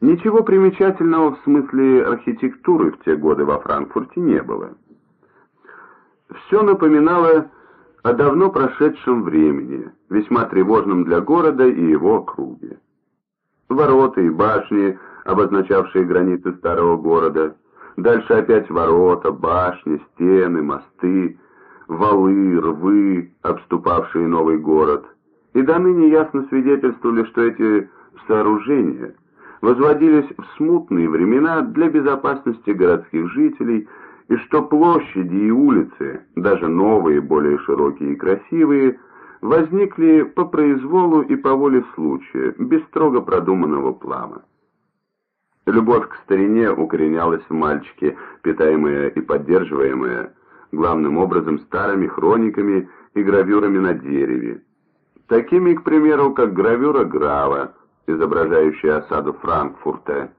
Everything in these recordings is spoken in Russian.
Ничего примечательного в смысле архитектуры в те годы во Франкфурте не было. Все напоминало о давно прошедшем времени, весьма тревожном для города и его округи. Ворота и башни, обозначавшие границы старого города, дальше опять ворота, башни, стены, мосты, валы, рвы, обступавшие новый город, и до ныне ясно свидетельствовали, что эти сооружения возводились в смутные времена для безопасности городских жителей и что площади и улицы, даже новые, более широкие и красивые, возникли по произволу и по воле случая, без строго продуманного плана. Любовь к старине укоренялась в мальчике, питаемая и поддерживаемая главным образом старыми хрониками и гравюрами на дереве. Такими, к примеру, как гравюра Грава, изображающая осаду Франкфурта.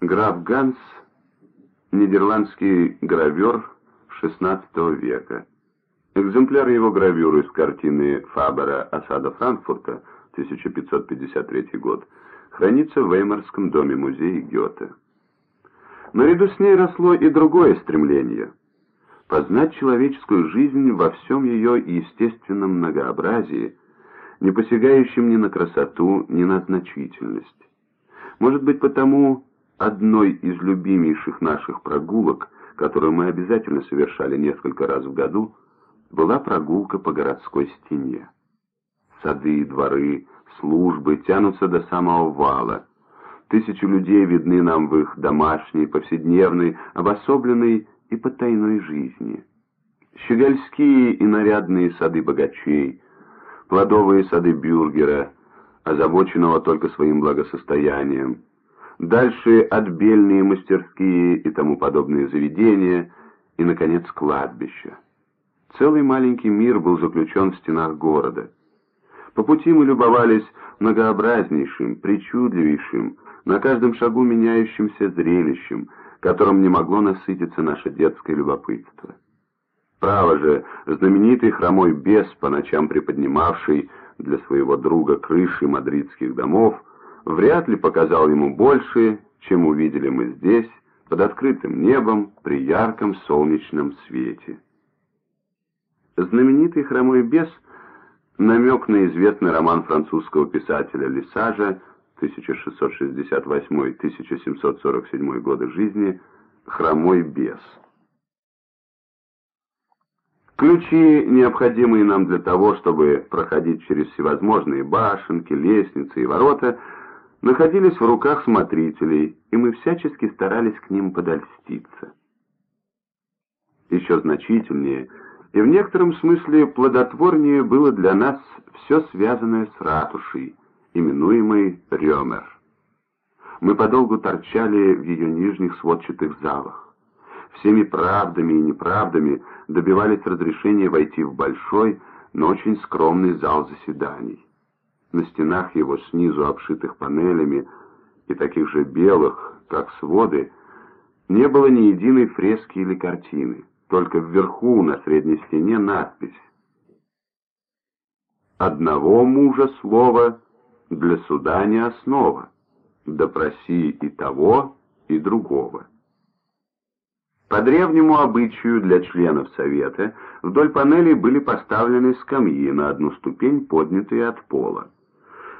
Граф Ганс нидерландский гравер XVI века. Экземпляр его гравюры из картины Фабера «Осада Франкфурта» 1553 год хранится в Веймарском доме-музее Гёте. Наряду с ней росло и другое стремление – познать человеческую жизнь во всем ее естественном многообразии, не посягающем ни на красоту, ни на значительность. Может быть, потому одной из любимейших наших прогулок, которую мы обязательно совершали несколько раз в году, была прогулка по городской стене. Сады, и дворы, службы тянутся до самого вала. Тысячи людей видны нам в их домашней, повседневной, обособленной и потайной жизни. Щегольские и нарядные сады богачей, плодовые сады бюргера, озабоченного только своим благосостоянием, дальше отбельные мастерские и тому подобные заведения, и, наконец, кладбища. Целый маленький мир был заключен в стенах города. По пути мы любовались многообразнейшим, причудливейшим, на каждом шагу меняющимся зрелищем, которым не могло насытиться наше детское любопытство. Право же, знаменитый хромой бес, по ночам приподнимавший для своего друга крыши мадридских домов, вряд ли показал ему больше, чем увидели мы здесь, под открытым небом, при ярком солнечном свете. Знаменитый хромой бес — намек на известный роман французского писателя Лисажа 1668-1747 годы жизни «Хромой бес». Ключи, необходимые нам для того, чтобы проходить через всевозможные башенки, лестницы и ворота — находились в руках смотрителей, и мы всячески старались к ним подольститься. Еще значительнее и в некотором смысле плодотворнее было для нас все связанное с ратушей, именуемой Рёмер. Мы подолгу торчали в ее нижних сводчатых залах. Всеми правдами и неправдами добивались разрешения войти в большой, но очень скромный зал заседаний. На стенах его снизу обшитых панелями и таких же белых, как своды, не было ни единой фрески или картины, только вверху на средней стене надпись. «Одного мужа слова для суда не основа, допроси и того, и другого». По древнему обычаю для членов Совета вдоль панелей были поставлены скамьи на одну ступень, поднятые от пола.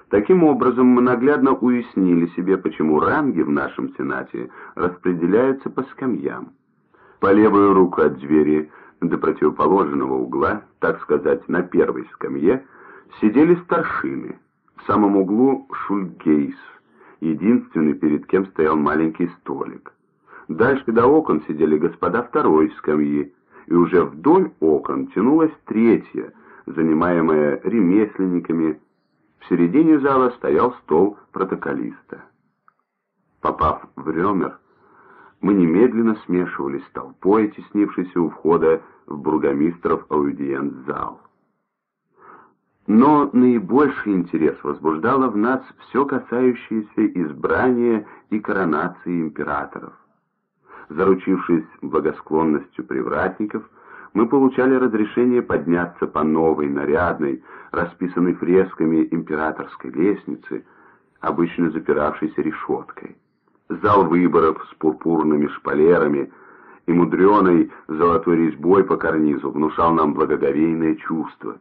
Таким образом, мы наглядно уяснили себе, почему ранги в нашем Сенате распределяются по скамьям. По левую руку от двери до противоположного угла, так сказать, на первой скамье, сидели старшины. В самом углу Шульгейс, единственный, перед кем стоял маленький столик. Дальше до окон сидели господа второй скамьи, и уже вдоль окон тянулась третья, занимаемая ремесленниками, в середине зала стоял стол протоколиста. Попав в Рёмер, мы немедленно смешивались с толпой, теснившейся у входа в бургомистров аудиент-зал. Но наибольший интерес возбуждало в нас все касающееся избрания и коронации императоров. Заручившись благосклонностью привратников, мы получали разрешение подняться по новой, нарядной, расписанной фресками императорской лестнице, обычно запиравшийся решеткой. Зал выборов с пурпурными шпалерами и мудреной золотой резьбой по карнизу внушал нам благоговейное чувство.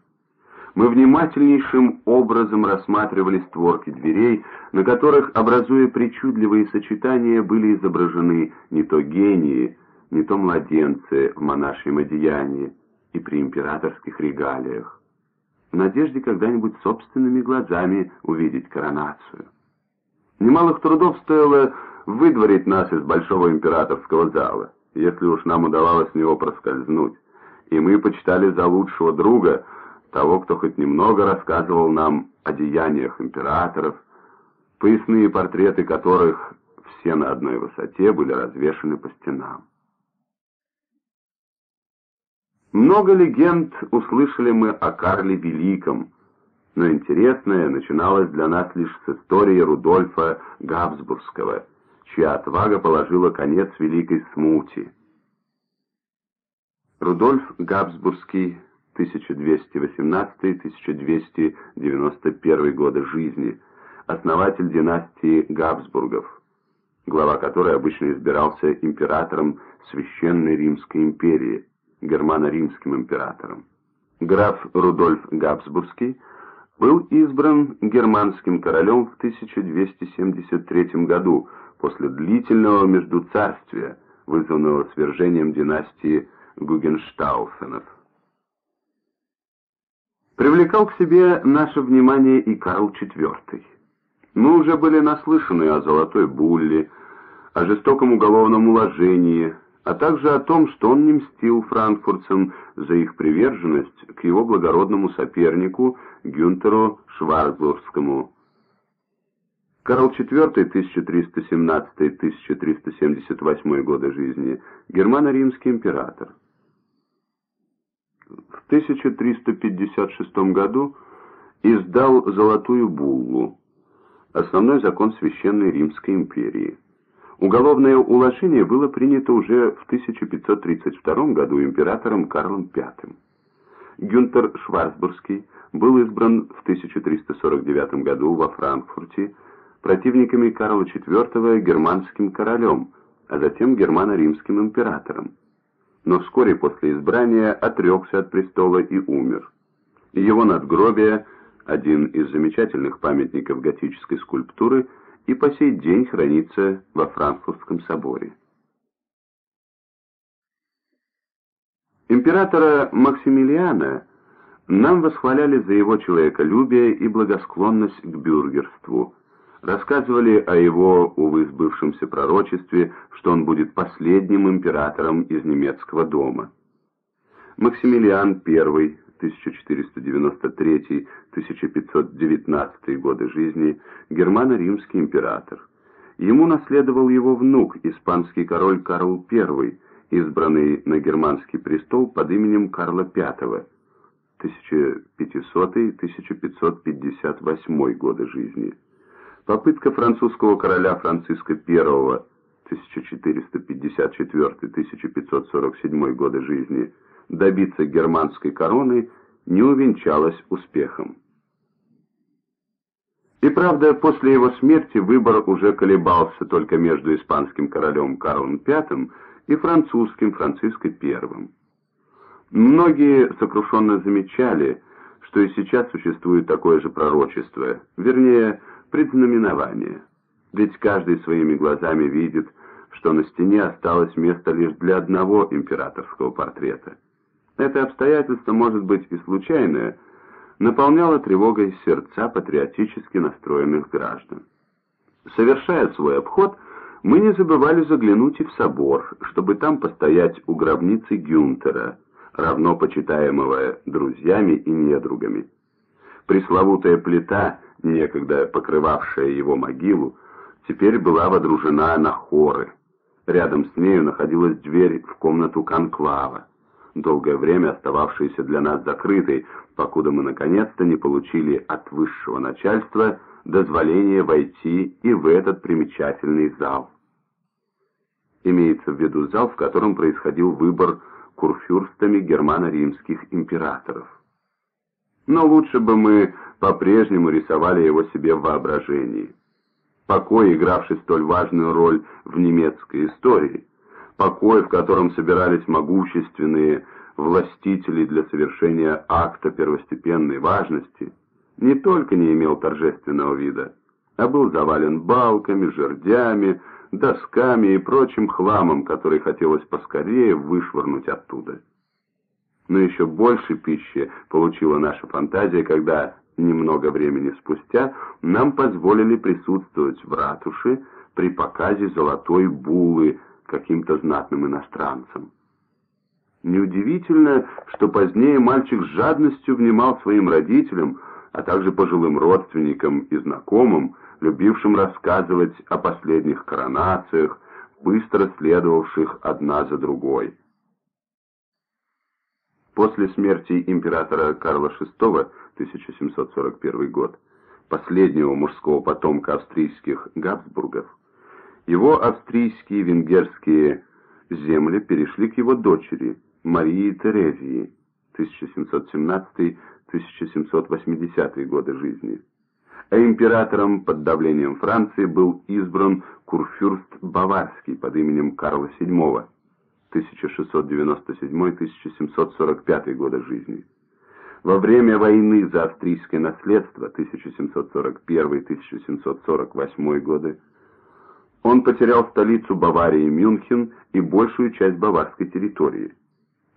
Мы внимательнейшим образом рассматривали створки дверей, на которых, образуя причудливые сочетания, были изображены не то гении, не то младенцы в монашьем одеянии и при императорских регалиях, в надежде когда-нибудь собственными глазами увидеть коронацию. Немалых трудов стоило выдворить нас из большого императорского зала, если уж нам удавалось в него проскользнуть, и мы почитали за лучшего друга того, кто хоть немного рассказывал нам о деяниях императоров, поясные портреты которых все на одной высоте были развешаны по стенам. Много легенд услышали мы о Карле Великом, но интересное начиналось для нас лишь с истории Рудольфа Габсбургского, чья отвага положила конец великой смути. Рудольф Габсбургский, 1218-1291 годы жизни, основатель династии Габсбургов, глава которой обычно избирался императором Священной Римской империи, германо-римским императором. Граф Рудольф Габсбургский – был избран германским королем в 1273 году после длительного междуцарствия, вызванного свержением династии Гугенштауфенов. Привлекал к себе наше внимание и Карл IV. Мы уже были наслышаны о Золотой Булле, о жестоком уголовном уложении, а также о том, что он не мстил франкфуртцам за их приверженность к его благородному сопернику Гюнтеру Шварцбургскому. Карл IV, 1317-1378 годы жизни, германо-римский император. В 1356 году издал Золотую Буллу, основной закон Священной Римской империи. Уголовное уложение было принято уже в 1532 году императором Карлом V. Гюнтер Шварцбургский был избран в 1349 году во Франкфурте противниками Карла IV германским королем, а затем германо-римским императором. Но вскоре после избрания отрекся от престола и умер. Его надгробие, один из замечательных памятников готической скульптуры – и по сей день хранится во Франкфуртском соборе. Императора Максимилиана нам восхваляли за его человеколюбие и благосклонность к бюргерству, рассказывали о его, увы, сбывшемся пророчестве, что он будет последним императором из немецкого дома. Максимилиан I 1493-1519 годы жизни, германо-римский император. Ему наследовал его внук, испанский король Карл I, избранный на германский престол под именем Карла V, 1500-1558 годы жизни. Попытка французского короля Франциска I, 1454-1547 годы жизни, добиться германской короны не увенчалась успехом. И правда, после его смерти выбор уже колебался только между испанским королем Карлом V и французским Франциско I. Многие сокрушенно замечали, что и сейчас существует такое же пророчество, вернее, предзнаменование. Ведь каждый своими глазами видит, что на стене осталось место лишь для одного императорского портрета. Это обстоятельство, может быть и случайное, наполняло тревогой сердца патриотически настроенных граждан. Совершая свой обход, мы не забывали заглянуть и в собор, чтобы там постоять у гробницы Гюнтера, равно почитаемого друзьями и недругами. Пресловутая плита, некогда покрывавшая его могилу, теперь была водружена на хоры. Рядом с нею находилась дверь в комнату конклава долгое время остававшейся для нас закрытой, покуда мы наконец-то не получили от высшего начальства дозволение войти и в этот примечательный зал. Имеется в виду зал, в котором происходил выбор курфюрстами германо-римских императоров. Но лучше бы мы по-прежнему рисовали его себе в воображении. покой, игравший столь важную роль в немецкой истории, покой, в котором собирались могущественные властителей для совершения акта первостепенной важности, не только не имел торжественного вида, а был завален балками, жердями, досками и прочим хламом, который хотелось поскорее вышвырнуть оттуда. Но еще больше пищи получила наша фантазия, когда немного времени спустя нам позволили присутствовать в ратуше при показе золотой булы каким-то знатным иностранцам. Неудивительно, что позднее мальчик с жадностью внимал своим родителям, а также пожилым родственникам и знакомым, любившим рассказывать о последних коронациях, быстро следовавших одна за другой. После смерти императора Карла VI, 1741 год, последнего мужского потомка австрийских Габсбургов, его австрийские венгерские земли перешли к его дочери Марии Терезии, 1717-1780 годы жизни. А императором под давлением Франции был избран курфюрст Баварский под именем Карла VII, 1697-1745 года жизни. Во время войны за австрийское наследство 1741-1748 годы он потерял столицу Баварии Мюнхен и большую часть баварской территории.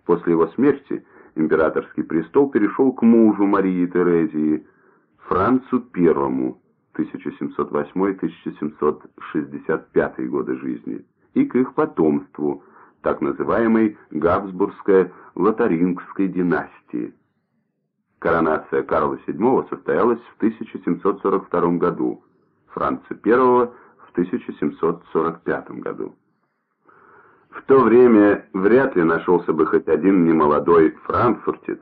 После его смерти императорский престол перешел к мужу Марии Терезии, Францу I, 1708-1765 годы жизни, и к их потомству, так называемой Габсбургско-Лотарингской династии. Коронация Карла VII состоялась в 1742 году, Франца I в 1745 году. В то время вряд ли нашелся бы хоть один немолодой франкфуртец,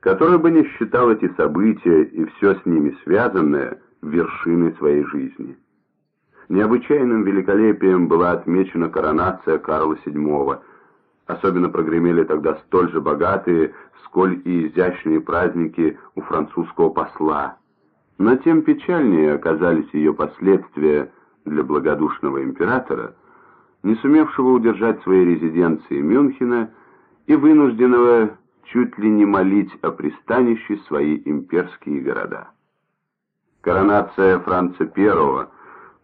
который бы не считал эти события и все с ними связанное вершиной своей жизни. Необычайным великолепием была отмечена коронация Карла VII. Особенно прогремели тогда столь же богатые, сколь и изящные праздники у французского посла. Но тем печальнее оказались ее последствия для благодушного императора – не сумевшего удержать своей резиденции Мюнхена и вынужденного чуть ли не молить о пристанище свои имперские города. Коронация Франца I,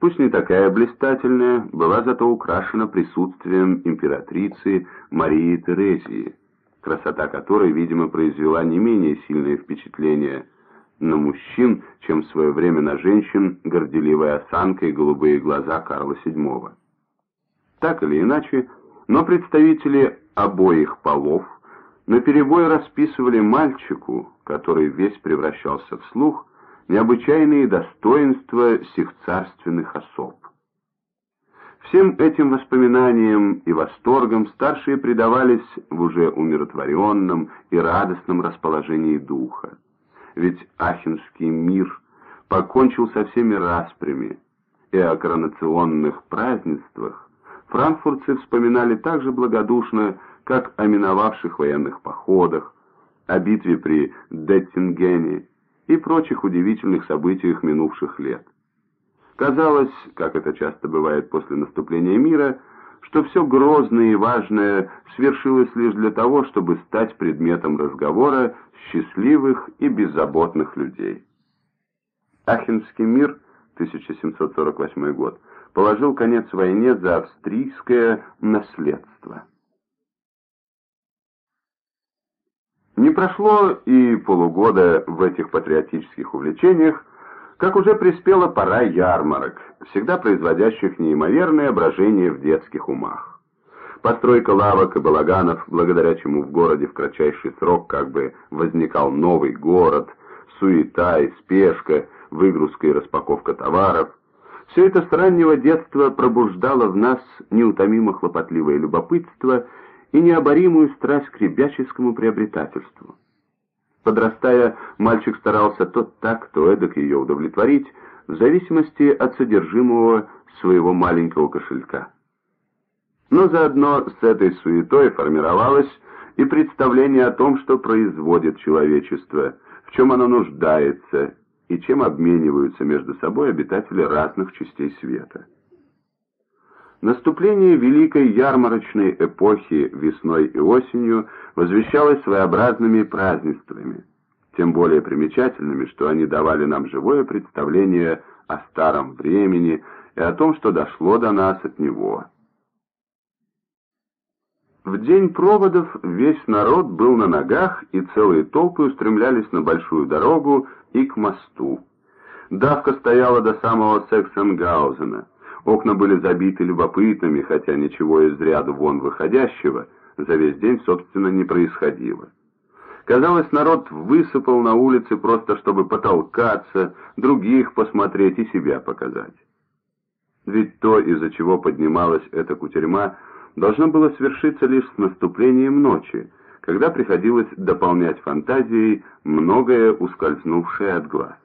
пусть не такая блистательная, была зато украшена присутствием императрицы Марии Терезии, красота которой, видимо, произвела не менее сильное впечатление на мужчин, чем в свое время на женщин горделивая осанка и голубые глаза Карла VII. Так или иначе, но представители обоих полов наперебой расписывали мальчику, который весь превращался в слух, необычайные достоинства сих царственных особ. Всем этим воспоминаниям и восторгам старшие предавались в уже умиротворенном и радостном расположении духа. Ведь Ахенский мир покончил со всеми распрями, и о коронационных празднествах франкфуртцы вспоминали так же благодушно, как о миновавших военных походах, о битве при Деттингене и прочих удивительных событиях минувших лет. Казалось, как это часто бывает после наступления мира, что все грозное и важное свершилось лишь для того, чтобы стать предметом разговора счастливых и беззаботных людей. Ахенский мир, 1748 год, положил конец войне за австрийское наследство. Не прошло и полугода в этих патриотических увлечениях, как уже приспела пора ярмарок, всегда производящих неимоверное брожение в детских умах. Постройка лавок и балаганов, благодаря чему в городе в кратчайший срок как бы возникал новый город, суета и спешка, выгрузка и распаковка товаров – все это с раннего детства пробуждало в нас неутомимо хлопотливое любопытство и необоримую страсть к ребяческому приобретательству. Подрастая, мальчик старался то так, то эдак ее удовлетворить, в зависимости от содержимого своего маленького кошелька. Но заодно с этой суетой формировалось и представление о том, что производит человечество, в чем оно нуждается, и чем обмениваются между собой обитатели разных частей света. Наступление великой ярмарочной эпохи весной и осенью возвещалось своеобразными празднествами, тем более примечательными, что они давали нам живое представление о старом времени и о том, что дошло до нас от него. В день проводов весь народ был на ногах, и целые толпы устремлялись на большую дорогу и к мосту. Давка стояла до самого Сексенгаузена. Окна были забиты любопытными, хотя ничего из ряда вон выходящего за весь день, собственно, не происходило. Казалось, народ высыпал на улицы просто чтобы потолкаться, других посмотреть и себя показать. Ведь то, из-за чего поднималась эта кутерьма, должно было свершиться лишь с наступлением ночи, когда приходилось дополнять фантазией многое ускользнувшее от глаз.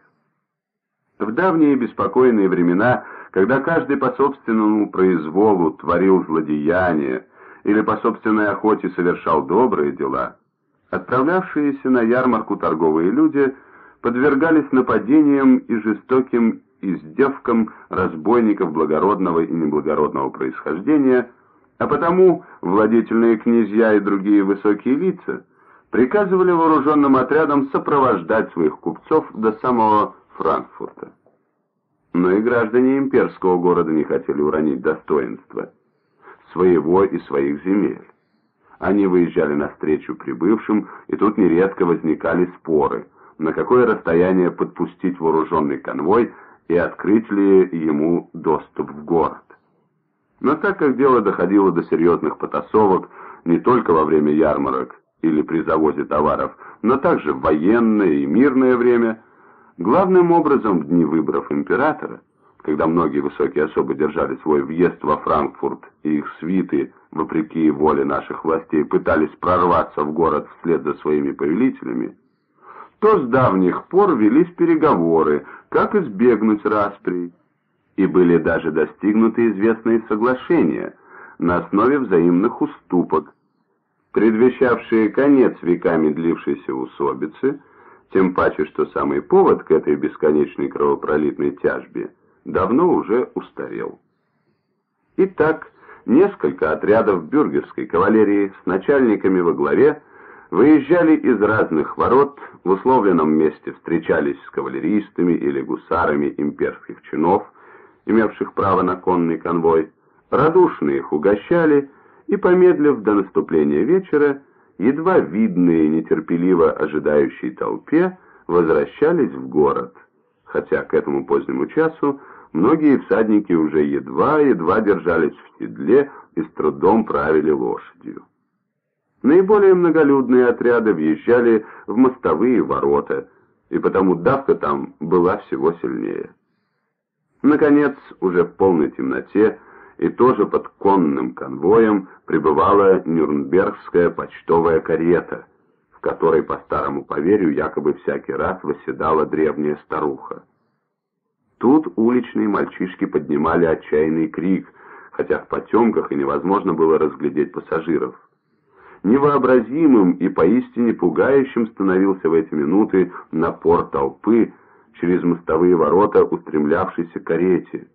В давние беспокойные времена, когда каждый по собственному произволу творил злодеяния или по собственной охоте совершал добрые дела, отправлявшиеся на ярмарку торговые люди подвергались нападениям и жестоким издевкам разбойников благородного и неблагородного происхождения, а потому владетельные князья и другие высокие лица приказывали вооруженным отрядам сопровождать своих купцов до самого Франкфурта. Но и граждане имперского города не хотели уронить достоинства своего и своих земель. Они выезжали навстречу прибывшим, и тут нередко возникали споры, на какое расстояние подпустить вооруженный конвой и открыть ли ему доступ в город. Но так как дело доходило до серьезных потасовок не только во время ярмарок или при завозе товаров, но также в военное и мирное время, главным образом в дни выборов императора, когда многие высокие особы держали свой въезд во Франкфурт и их свиты, вопреки воле наших властей, пытались прорваться в город вслед за своими повелителями, то с давних пор велись переговоры, как избегнуть распри, и были даже достигнуты известные соглашения на основе взаимных уступок, предвещавшие конец веками длившейся усобицы, тем паче, что самый повод к этой бесконечной кровопролитной тяжбе давно уже устарел. Итак, несколько отрядов бюргерской кавалерии с начальниками во главе выезжали из разных ворот, в условленном месте встречались с кавалеристами или гусарами имперских чинов, имевших право на конный конвой, радушно их угощали и, помедлив до наступления вечера, едва видные нетерпеливо ожидающей толпе, возвращались в город, хотя к этому позднему часу многие всадники уже едва-едва держались в седле и с трудом правили лошадью. Наиболее многолюдные отряды въезжали в мостовые ворота, и потому давка там была всего сильнее. Наконец, уже в полной темноте и тоже под конным конвоем прибывала Нюрнбергская почтовая карета, в которой, по старому поверью, якобы всякий раз восседала древняя старуха. Тут уличные мальчишки поднимали отчаянный крик, хотя в потемках и невозможно было разглядеть пассажиров. Невообразимым и поистине пугающим становился в эти минуты напор толпы, через мостовые ворота устремлявшейся карете,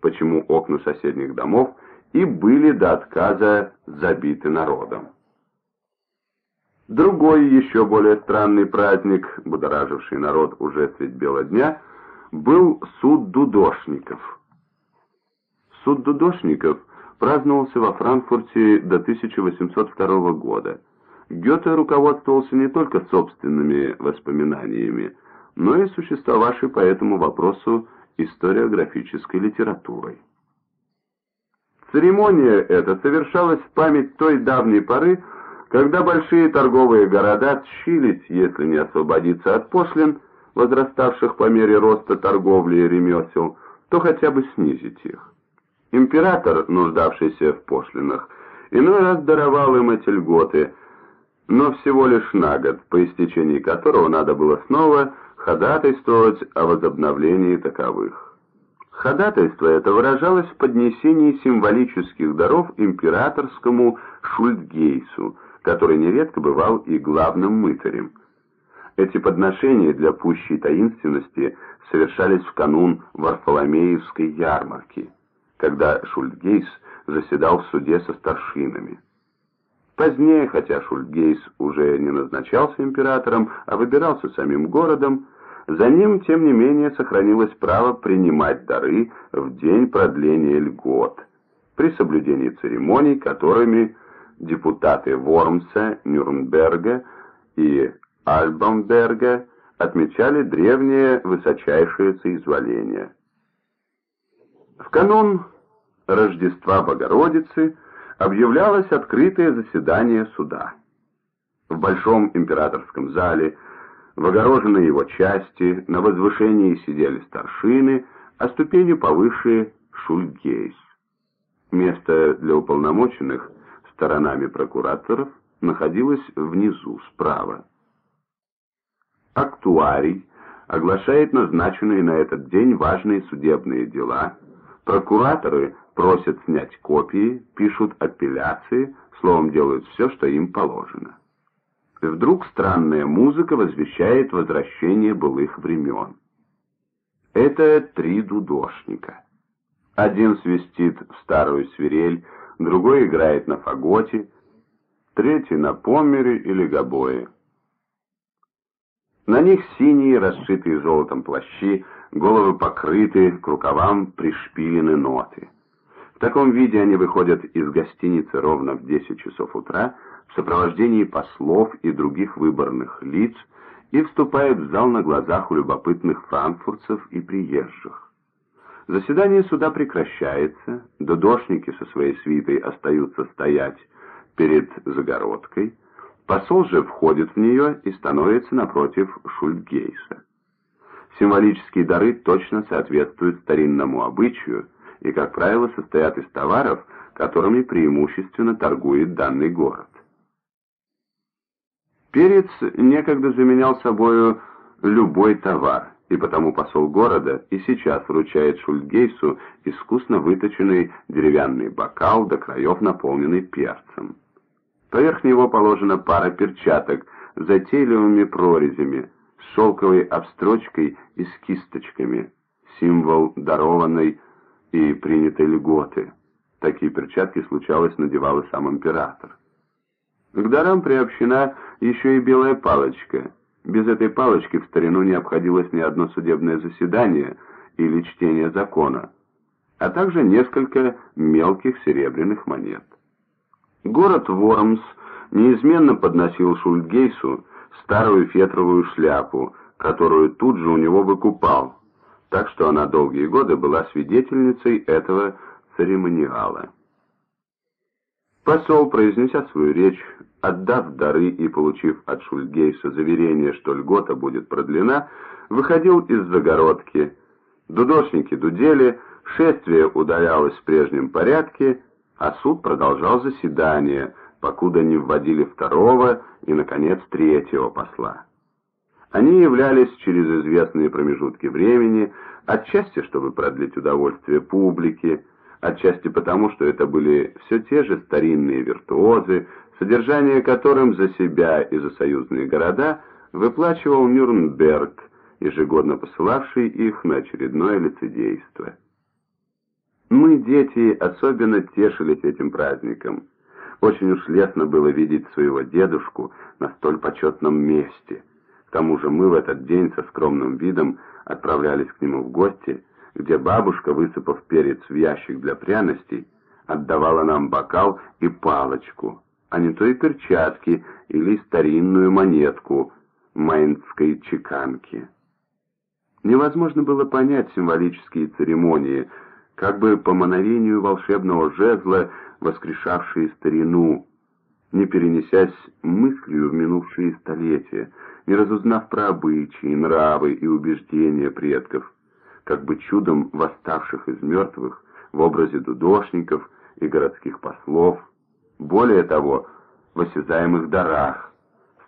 почему окна соседних домов и были до отказа забиты народом. Другой, еще более странный праздник, будораживший народ уже средь бела дня, был суд дудошников. Суд дудошников праздновался во Франкфурте до 1802 года. Гёте руководствовался не только собственными воспоминаниями, но и существовавшей по этому вопросу историографической литературой. Церемония эта совершалась в память той давней поры, когда большие торговые города тщились, если не освободиться от пошлин, возраставших по мере роста торговли и ремесел, то хотя бы снизить их. Император, нуждавшийся в пошлинах, иной раз даровал им эти льготы, но всего лишь на год, по истечении которого надо было снова ходатайствовать о возобновлении таковых. Ходатайство это выражалось в поднесении символических даров императорскому Шульдгейсу, который нередко бывал и главным мытарем. Эти подношения для пущей таинственности совершались в канун Варфоломеевской ярмарки, когда Шульгейс заседал в суде со старшинами. Позднее, хотя Шульгейс уже не назначался императором, а выбирался самим городом, за ним, тем не менее, сохранилось право принимать дары в день продления льгот, при соблюдении церемоний, которыми депутаты Вормса, Нюрнберга и Альбамберга отмечали древнее высочайшее соизволение. В канун Рождества Богородицы объявлялось открытое заседание суда. В Большом императорском зале, в огороженной его части, на возвышении сидели старшины, а ступенью повыше — шульгейс. Место для уполномоченных сторонами прокураторов находилось внизу, справа. Актуарий оглашает назначенные на этот день важные судебные дела, прокураторы просят снять копии, пишут апелляции, словом, делают все, что им положено. Вдруг странная музыка возвещает возвращение былых времен. Это три дудошника. Один свистит в старую свирель, другой играет на фаготе, третий на помере или гобое. На них синие, расшитые золотом плащи, головы покрыты, к рукавам пришпилены ноты. В таком виде они выходят из гостиницы ровно в 10 часов утра в сопровождении послов и других выборных лиц и вступают в зал на глазах у любопытных франкфуртцев и приезжих. Заседание суда прекращается, дудошники со своей свитой остаются стоять перед загородкой, посол же входит в нее и становится напротив Шульдгейса. Символические дары точно соответствуют старинному обычаю и, как правило, состоят из товаров, которыми преимущественно торгует данный город. Перец некогда заменял собою любой товар, и потому посол города и сейчас вручает Шульгейсу искусно выточенный деревянный бокал до краев, наполненный перцем. Поверх него положена пара перчаток с затейливыми прорезями, с шелковой обстрочкой и с кисточками, символ дарованной и принятой льготы. Такие перчатки случалось надевал и сам император. К дарам приобщена еще и белая палочка. Без этой палочки в старину не обходилось ни одно судебное заседание или чтение закона, а также несколько мелких серебряных монет. Город Вормс неизменно подносил Шульгейсу старую фетровую шляпу, которую тут же у него выкупал, так что она долгие годы была свидетельницей этого церемониала. Посол, произнеся свою речь, отдав дары и получив от Шульгейса заверение, что льгота будет продлена, выходил из загородки. Дудошники дудели, шествие удалялось в прежнем порядке, а суд продолжал заседание, покуда не вводили второго и, наконец, третьего посла. Они являлись через известные промежутки времени, отчасти, чтобы продлить удовольствие публики, отчасти потому, что это были все те же старинные виртуозы, содержание которым за себя и за союзные города выплачивал Нюрнберг, ежегодно посылавший их на очередное лицедейство. Мы, дети, особенно тешились этим праздником. Очень уж лестно было видеть своего дедушку на столь почетном месте. К тому же мы в этот день со скромным видом отправлялись к нему в гости, где бабушка, высыпав перец в ящик для пряностей, отдавала нам бокал и палочку, а не то и перчатки или старинную монетку майнской чеканки. Невозможно было понять символические церемонии – как бы по мановению волшебного жезла, воскрешавшие старину, не перенесясь мыслью в минувшие столетия, не разузнав про обычаи, нравы и убеждения предков, как бы чудом восставших из мертвых в образе дудошников и городских послов, более того, в осязаемых дарах,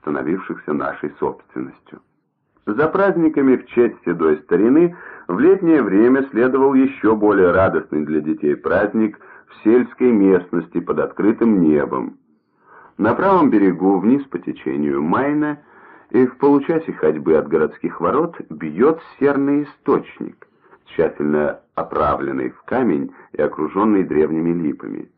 становившихся нашей собственностью. За праздниками в честь седой старины в летнее время следовал еще более радостный для детей праздник в сельской местности под открытым небом. На правом берегу, вниз по течению Майна, и в получасе ходьбы от городских ворот бьет серный источник, тщательно оправленный в камень и окруженный древними липами.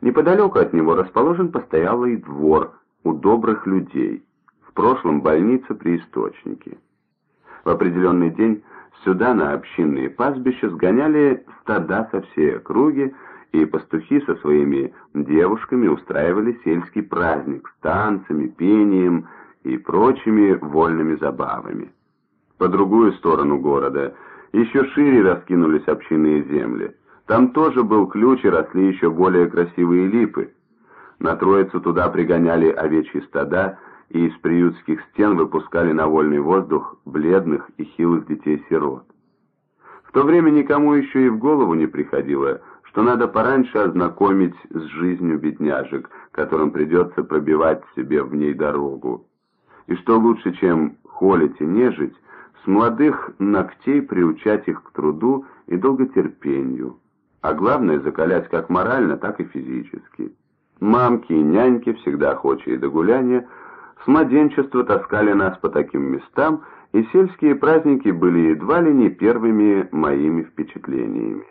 Неподалеку от него расположен постоялый двор у добрых людей, в прошлом больница при источнике. В определенный день сюда на общинные пастбища сгоняли стада со всей округи, и пастухи со своими девушками устраивали сельский праздник с танцами, пением и прочими вольными забавами. По другую сторону города еще шире раскинулись общинные земли. Там тоже был ключ и росли еще более красивые липы. На Троицу туда пригоняли овечьи стада и из приютских стен выпускали на вольный воздух бледных и хилых детей-сирот. В то время никому еще и в голову не приходило, что надо пораньше ознакомить с жизнью бедняжек, которым придется пробивать себе в ней дорогу. И что лучше, чем холить и нежить, с молодых ногтей приучать их к труду и долготерпению, а главное закалять как морально, так и физически. Мамки и няньки, всегда охочие до гуляния, с младенчества таскали нас по таким местам, и сельские праздники были едва ли не первыми моими впечатлениями.